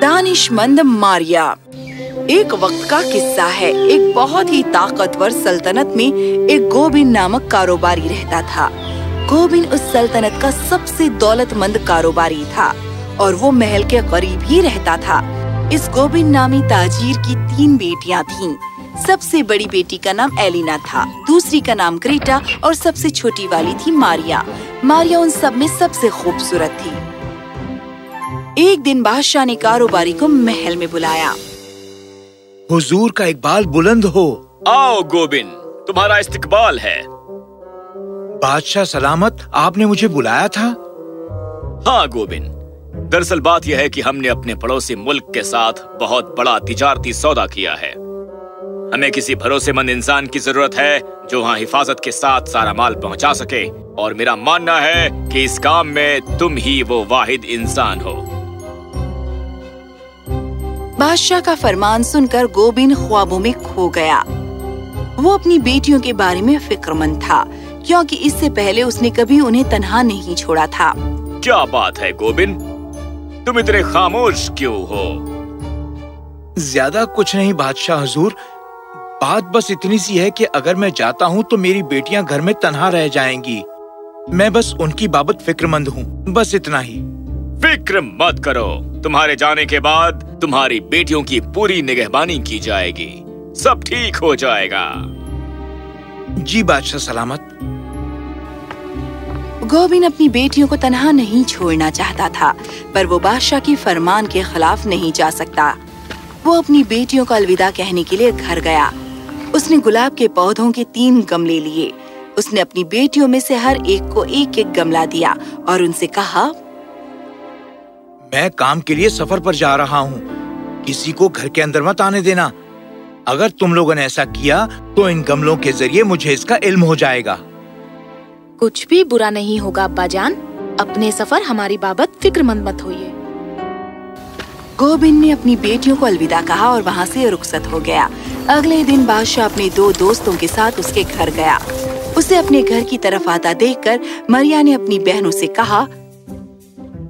दानिशमंद मारिया। एक वक्त का किस्सा है। एक बहुत ही ताकतवर सल्तनत में एक गोबिन नामक कारोबारी रहता था। गोबिन उस सल्तनत का सबसे दौलतमंद कारोबारी था और वो महल के करीब ही रहता था। इस गोबिन नामी ताजीर की तीन बेटियाँ थीं। सबसे बड़ी बेटी का नाम एलिना था। दूसरी का नाम ग्रेटा और सबसे छोटी वाली थी मारिया। मारिया उन सब में सबसे खूबसूरत थी। एक दिन बादशाह ने कारोबारी को महल में बुलाया। हुजूर का इकबाल बुलंद हो। आओ गोबिन तुम्हारा इस्तकबाल है। बादशाह सलामत आपने मुझे बुलाया था? हाँ गोबिन दरअसल बात यह है कि हमने अपने पड़ोसी मुल्क के साथ बहुत बड़ा तिजारती सौदा किया है। हमें किसी भरोसेमंद इंसान की ज़रूरत है जो वहाँ हिफाजत के साथ सारा माल पहुँचा सके। और मेरा मानना है कि इस काम में तुम ही वो वाहिद इंसान हो। बादशाह का फरमान सुनकर गोबिन ख्वाबों में खो गया। वो अपनी बेटियों के बारे में फिक्रमंद था क्योंकि इससे पहले उसने कभी उन्हें तनहा नहीं छोड़ा था। क्या बात है गोबिन तुम इतने खामोश क्यों हो? ज़्यादा कुछ नहीं बादशाह हजूर। बात बस इतनी सी है कि अगर मैं जाता हूँ तो मेरी बेटियाँ घर में तनहा रह जाएँगी। मैं बस उनकी बाबत फिक्रमंद हूँ। बस इतना ही। फ़िक्र मत करो। तुम्हारे जाने के बाद तुम्हारी बेटियों की पूरी निगहबानी की जाएगी। सब ठीक हो जाएगा। जी बादशाह सलामत। गोबिन अपनी बेटियों को तनहा नहीं छोड़ना चाहता था पर वो बादशाह की फरमान के खिलाफ नहीं जा सकता। वो अपनी बेटियों को अलविदा कहने के लिए घर गया। उसने गुलाब के पौधों के तीन गमले लिए। उसने अपनी बेटियों में से हर एक को एक एक गमला दिया और उनसे कहा मैं काम के लिए सफ़र पर जा रहा हूँ। किसी को घर के अंदर मत आने देना। अगर तुम लोगों ने ऐसा किया तो इन गमलों के ज़रिए मुझे इसका इल्म हो जाएगा। कुछ भी बुरा नहीं होगा अब्बा जान अपने सफ़र हमारी बाबत फिक्रमंद मत होइए। गोबिंद ने अपनी बेटियों को अलविदा कहा और वहाँ से रुखसत हो गया। अगले दिन बादशाह अपने दो दोस्तों के साथ उसके घर गया। उसे अपने घर की तरफ़ आता देखकर मरिया ने अपनी बहनों से कहा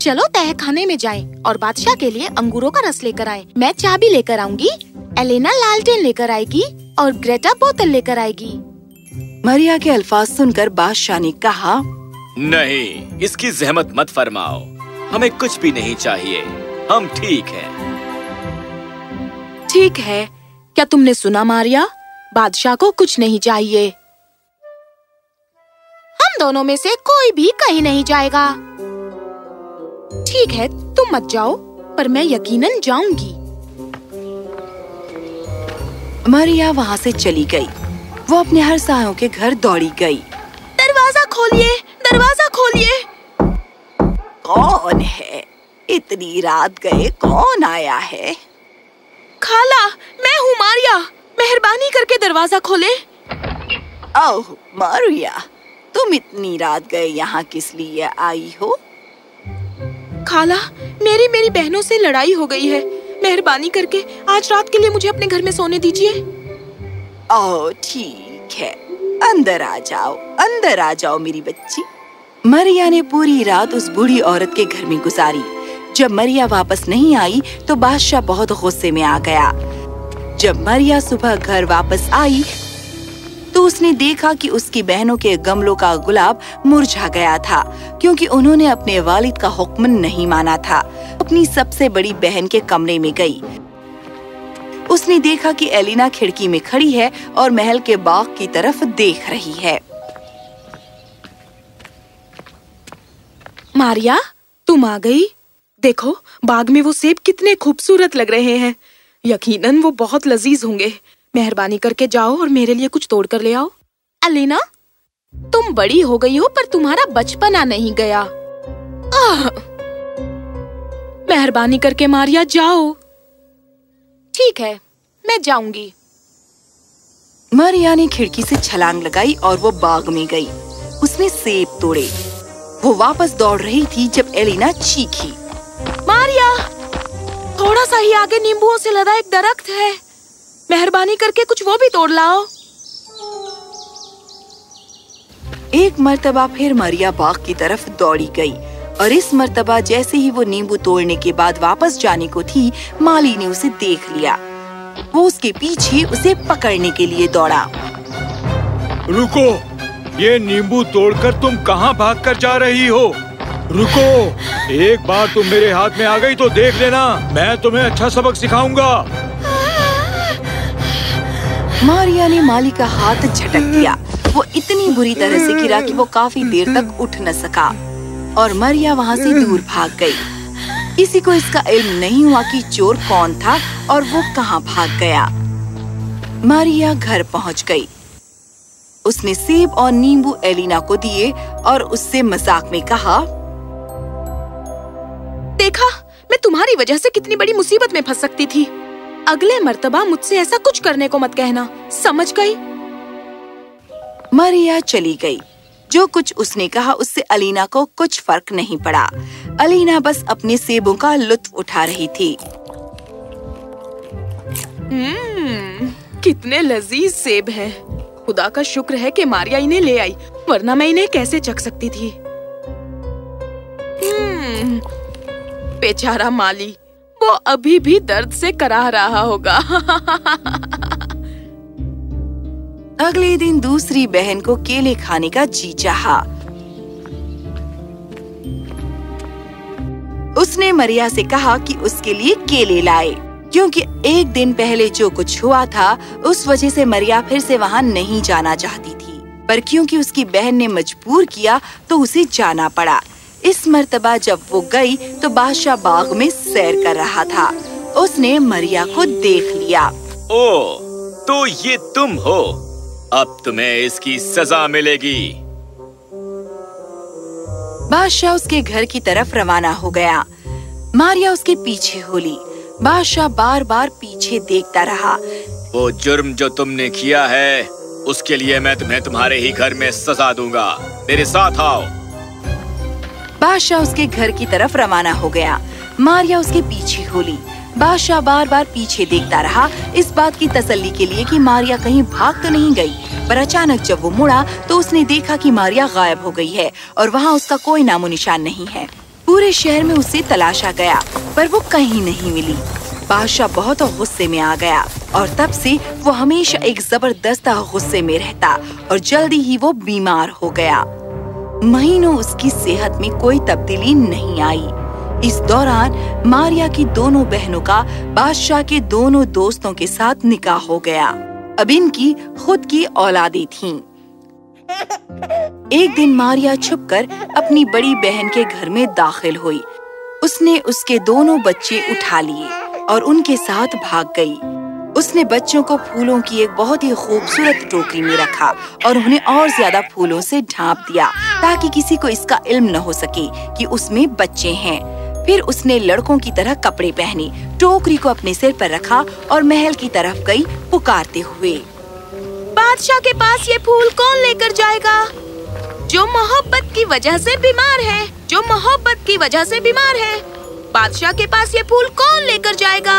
चलो तह खाने में जाएँ और बादशाह के लिए अंगूरों का रस लेकर आएँ। मैं चाबी लेकर आऊँगी एलेना लालटेन लेकर आएगी और ग्रेटा बोतल लेकर आएगी। मरिया के अल्फाज सुनकर बादशाह ने कहा नहीं इसकी जहमत मत फरमाओ। हमें कुछ भी नहीं चाहिए। हम ठीक हैं। ठीक है। क्या तुमने सुना मारिया? बादशाह को कुछ नहीं चाहिए। हम दोनों में से कोई भी कहीं नहीं जाएगा। ठीक है तुम मत जाओ पर मैं यकीनन जाऊँगी। मरिया वहाँ से चली गई। वो अपने हर सायों के घर दौड़ी गई। दरवाज़ा खोलिए दरवाज़ा खोलिए। कौन है? इतनी रात गए कौन आया है? खाला मैं हूँ मारिया। मेहरबानी करके दरवाज़ा खोले। ओह मारिया तुम इतनी रात गए यहाँ किस लिए आई हो? खाला मेरी मेरी बहनों से लड़ाई हो गई है। मेहरबानी करके आज रात के लिए मुझे अपने घर में सोने दीजिए। ओह ठीक है। अंदर आ जाओ अंदर आ जाओ मेरी बच्ची। मरिया ने पूरी रात उस बूढ़ी औरत के घर में गुजारी। जब मरिया वापस नहीं आई तो बादशाह बहुत गुस्से में आ गया। जब मरिया सुबह घर वापस आई तो उसने देखा कि उसकी बहनों के गमलों का गुलाब मुरझा गया था, क्योंकि उन्होंने अपने वालिद का हुक्म नहीं माना था। अपनी सबसे बड़ी बहन के कमरे में गई। उसने देखा कि एलिना खिड़की में खड़ी है और महल के बाग की तरफ़ देख रही है। मारिया, तुम आ गई? देखो, बाग में वो सेब कितने खूबसूरत लग रहे हैं। यकीनन वो बहुत लजीज होंगे। मेहरबानी करके जाओ और मेरे लिए कुछ तोड़ कर ले आओ। अलीना, तुम बड़ी हो गई हो, पर तुम्हारा बचपना नहीं गया। मेहरबानी करके मारिया, जाओ। ठीक है, मैं जाऊँगी। मारिया ने खिड़की से छलांग लगाई और वो बाग में गई। उसने सेब तोड़े। वो वापस दौड़ रही थी जब एलिना चीखी। मारिया थोड़ा सा ही आगे नींबुओं से लदा एक दरख्त है। मेहरबानी करके कुछ वो भी तोड़ लाओ। एक मर्तबा फिर मरिया बाग की तरफ़ दौड़ी गई और इस मर्तबा जैसे ही वो नींबू तोड़ने के बाद वापस जाने को थी माली ने उसे देख लिया। वो उसके पीछे उसे पकड़ने के लिए दौड़ा। रुको ये नींबू तोड़कर तुम कहाँ भाग कर जा रही हो? रुको। एक बार तुम मेरे हाथ में आ गई तो देख लेना। मैं तुम्हें अच्छा सबक सिखाऊँगा। मारिया ने माली का हाथ झटक दिया। वो इतनी बुरी तरह से गिरा कि वो काफ़ी देर तक उठ न सका। और मारिया वहाँ से दूर भाग गई। किसी को इसका इल्म नहीं हुआ कि चोर कौन था और वो कहाँ भाग गया। मारिया घर पहुँच गई। उसने सेब और नींबू एलिना को दिए और उससे मज़ाक में कहा तुम्हारी वजह से कितनी बड़ी मुसीबत में फंस सकती थी। अगले मर्तबा मुझसे ऐसा कुछ करने को मत कहना। समझ गई? मरिया चली गई। जो कुछ उसने कहा उससे अलीना को कुछ फ़र्क नहीं पड़ा। अलीना बस अपने सेबों का लुत्फ उठा रही थी। हम्म, कितने लजीज सेब हैं। खुदा का शुक्र है कि मारिया इन्हें ले आई वरना मैं इन्हें कैसे चख सकती थी? बेचारा माली, वो अभी भी दर्द से कराह रहा होगा। अगले दिन दूसरी बहन को केले खाने का जी चाहा। उसने मरिया से कहा कि उसके लिए केले लाए, क्योंकि एक दिन पहले जो कुछ हुआ था, उस वजह से मरिया फिर से वहाँ नहीं जाना चाहती थी। पर क्योंकि उसकी बहन ने मजबूर किया तो उसे जाना पड़ा। इस मर्तबा जब वो गई तो बादशाह बाग में सैर कर रहा था। उसने मरिया को देख लिया। ओ तो ये तुम हो। अब तुम्हें इसकी सजा मिलेगी। बादशाह उसके घर की तरफ़ रवाना हो गया। मारिया उसके पीछे होली। बादशाह बार बार पीछे देखता रहा। वो जुर्म जो तुमने किया है उसके लिए मैं तुम्हें तुम्हारे ही घर में सजा दूँगा। मेरे साथ आओ। बादशाह उसके घर की तरफ़ रवाना हो गया। मारिया उसके पीछे होली बादशाह बार बार पीछे देखता रहा। इस बात की तसल्ली के लिए कि मारिया कहीं भाग तो नहीं गई, पर अचानक जब वो मुड़ा तो उसने देखा कि मारिया गायब हो गई है और वहाँ उसका कोई नामो निशान नहीं है। पूरे शहर में उसे तलाशा गया, पर वो कहीं नहीं मिली। बादशाह बहुत गुस्से में आ गया और तब से वो हमेशा एक ज़बरदस्त गुस्से में रहता और जल्दी ही वो बीमार हो गया। महीनों उसकी सेहत में कोई तब्दीली नहीं आई। इस दौरान मारिया की दोनों बहनों का बादशाह के दोनों दोस्तों के साथ निकाह हो गया। अब इनकी खुद की औलादी थीं। एक दिन मारिया छुपकर अपनी बड़ी बहन के घर में दाखिल हुई। उसने उसके दोनों बच्चे उठा लिए और उनके साथ भाग गई। उसने बच्चों को फूलों की एक बहुत ही खूबसूरत टोकरी में रखा और उन्हें और ज़्यादा फूलों से ढांप दिया ताकि किसी को इसका इल्म न हो सके कि उसमें बच्चे हैं। फिर उसने लड़कों की तरह कपड़े पहने, टोकरी को अपने सिर पर रखा और महल की तरफ़ गई पुकारते हुए। बादशाह के पास ये फूल कौन लेकर जाएगा? जो मोहब्बत की वजह से बीमार है, जो मोहब्बत की वजह से बीमार है, बादशाह के पास ये फूल कौन लेकर जाएगा?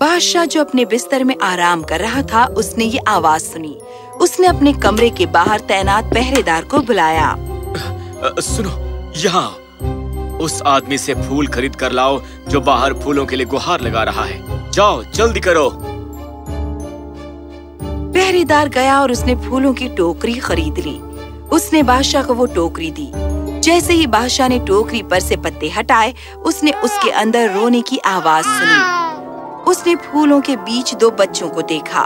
बादशाह जो अपने बिस्तर में आराम कर रहा था उसने ये आवाज़ सुनी। उसने अपने कमरे के बाहर तैनात पहरेदार को बुलाया। सुनो यहाँ उस आदमी से फूल खरीद कर लाओ जो बाहर फूलों के लिए गुहार लगा रहा है। जाओ जल्दी करो। पहरेदार गया और उसने फूलों की टोकरी खरीद ली। उसने बादशाह को वो टोकरी दी। जैसे ही बादशाह ने टोकरी पर से पत्ते हटाए उसने उसके अंदर रोने की आवाज़ सुनी। उसने फूलों के बीच दो बच्चों को देखा।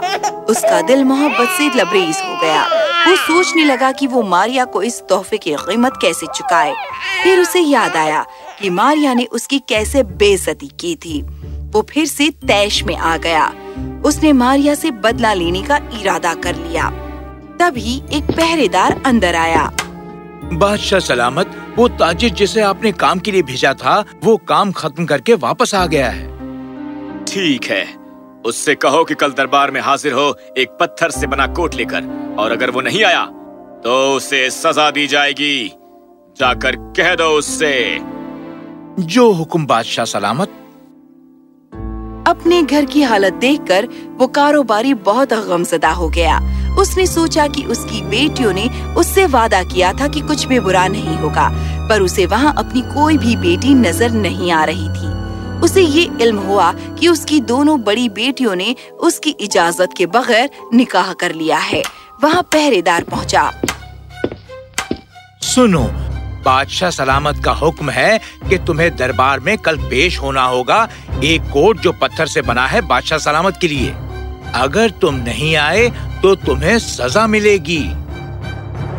उसका दिल मोहब्बत से लबरेज हो गया। वो सोचने लगा कि वो मारिया को इस तोहफे की कीमत कैसे चुकाए। फिर उसे याद आया कि मारिया ने उसकी कैसे बेइज्जती की थी। वो फिर से तैश में आ गया। उसने मारिया से बदला लेने का इरादा कर लिया। तभी एक पहरेदार अंदर आया। बादशाह सलामत, वो ताजिर जिसे आपने काम के लिए भेजा था, वो काम खत्म करके वापस आ गया है। ठीक है। उससे कहो कि कल दरबार में हाजिर हो एक पत्थर से बना कोट लेकर और अगर वो नहीं आया तो उसे सजा दी जाएगी। जाकर कह दो उससे। जो हुक्म बादशाह सलामत। अपने घर की हालत देखकर वो कारोबारी बहुत गमजदा हो गया। उसने सोचा कि उसकी बेटियों ने उससे वादा किया था कि कुछ भी बुरा नहीं होगा पर उसे वहाँ अपनी कोई भी बेटी नज़र नहीं आ रही थी। उसे ये इल्म हुआ कि उसकी दोनों बड़ी बेटियों ने उसकी इजाज़त के बगैर निकाह कर लिया है। वहाँ पहरेदार पहुँचा। सुनो बादशाह सलामत का हुक्म है कि तुम्हें दरबार में कल पेश होना होगा एक कोट जो पत्थर से बना है बादशाह सलामत के लिए। अगर तुम नहीं आए तो तुम्हें सजा मिलेगी।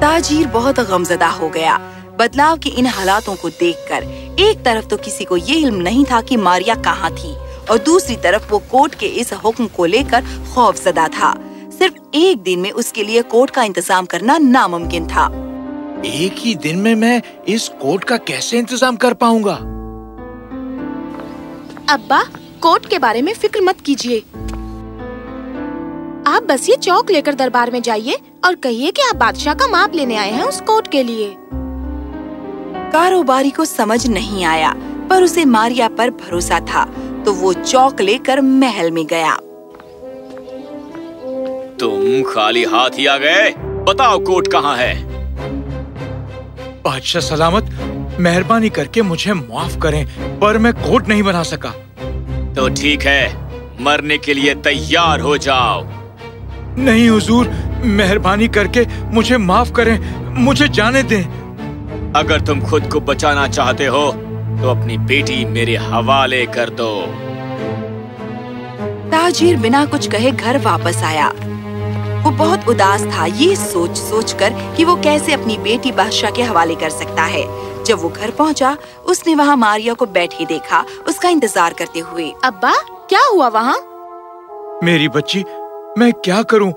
ताजीर बहुत गमजदा हो गया। बदलाव के इन हालातों को देखकर एक तरफ़ तो किसी को ये इल्म नहीं था कि मारिया कहाँ थी और दूसरी तरफ़ वो कोर्ट के इस हुक्म को लेकर खौफजदा था। सिर्फ़ एक दिन में उसके लिए कोर्ट का इंतज़ाम करना नामुमकिन था। एक ही दिन में मैं इस कोर्ट का कैसे इंतज़ाम कर पाऊँगा? अब्बा कोर्ट के बारे में फ़िक्र मत कीजिए। आप बस ये चौक लेकर दरबार में जाइए और कहिए कि आप बादशाह का माप लेने आए हैं उस कोर्ट के लिए। कारोबारी को समझ नहीं आया पर उसे मारिया पर भरोसा था तो वो चौक लेकर महल में गया। तुम खाली हाथ ही आ गए। बताओ कोट कहाँ है? बादशाह सलामत मेहरबानी करके मुझे माफ़ करें पर मैं कोट नहीं बना सका। तो ठीक है मरने के लिए तैयार हो जाओ। नहीं हुजूर मेहरबानी करके मुझे माफ़ करें मुझे जाने दें। अगर तुम खुद को बचाना चाहते हो तो अपनी बेटी मेरे हवाले कर दो। ताजिर बिना कुछ कहे घर वापस आया। वो बहुत उदास था ये सोच सोच कर कि वो कैसे अपनी बेटी बादशाह के हवाले कर सकता है। जब वो घर पहुँचा, उसने वहाँ मारिया को बैठे देखा उसका इंतज़ार करते हुए। अब्बा क्या हुआ वहाँ? मेरी बच्ची मैं क्या करूँ?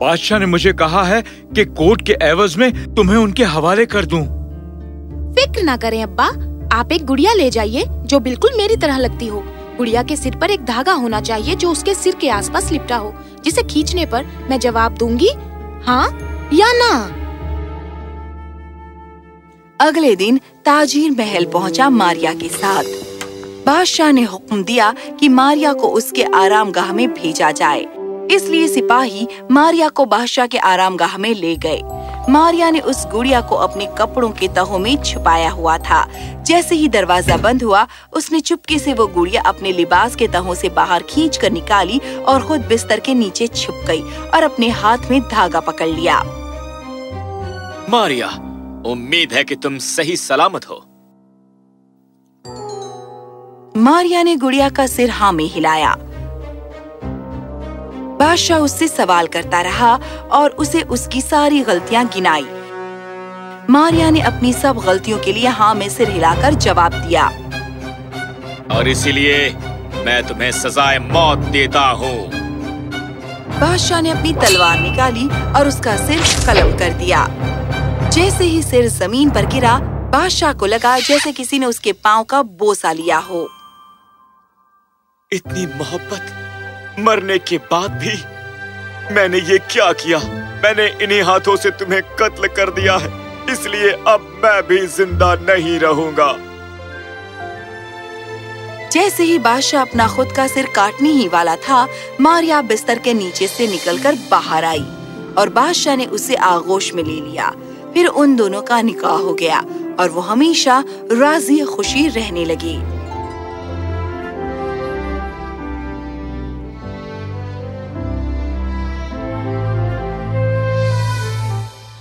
बादशाह ने मुझे कहा है कि कोर्ट के एवज में तुम्हें उनके हवाले कर दूँ। फ़िक्र ना करें अब्बा आप एक गुड़िया ले जाइए जो बिल्कुल मेरी तरह लगती हो। गुड़िया के सिर पर एक धागा होना चाहिए जो उसके सिर के आसपास लिपटा हो जिसे खींचने पर मैं जवाब दूँगी हाँ या ना? अगले दिन ताजीर महल पहुँचा मारिया के साथ। बादशाह ने हुक्म दिया कि मारिया को उसके आरामगाह में भेजा जाए। इसलिए सिपाही मारिया को बादशाह के आरामगाह में ले गए। मारिया ने उस गुड़िया को अपने कपड़ों के तहों में छुपाया हुआ था। जैसे ही दरवाज़ा बंद हुआ उसने चुपके से वो गुड़िया अपने लिबास के तहों से बाहर खींच कर निकाली और खुद बिस्तर के नीचे छुप गई और अपने हाथ में धागा पकड़ लिया। मारिया उम्मीद है कि तुम सही सलामत हो। मारिया ने गुड़िया का सिर हाँ में हिलाया। बादशाह उससे सवाल करता रहा और उसे उसकी सारी गलतियाँ गिनाई। मारिया ने अपनी सब गलतियों के लिए हाँ में सिर हिलाकर जवाब दिया। और इसीलिए मैं तुम्हें सजाए मौत देता हूँ। बादशाह ने अपनी तलवार निकाली और उसका सिर कलम कर दिया। जैसे ही सिर ज़मीन पर गिरा बादशाह को लगा जैसे किसी ने उसके पाँव का बोसा लिया हो। इतनी मोहब्बत मरने के बाद भी मैंने ये क्या किया? मैंने इन्हीं हाथों से तुम्हें कत्ल कर दिया है। इसलिए अब मैं भी ज़िंदा नहीं रहूँगा। जैसे ही बादशाह अपना खुद का सिर काटने ही वाला था, मारिया बिस्तर के नीचे से निकलकर बाहर आई और बादशाह ने उसे आगोश में ले लिया। फिर उन दोनों का निकाह हो गया और वो हमेशा राज़ी खुशी रहने लगी।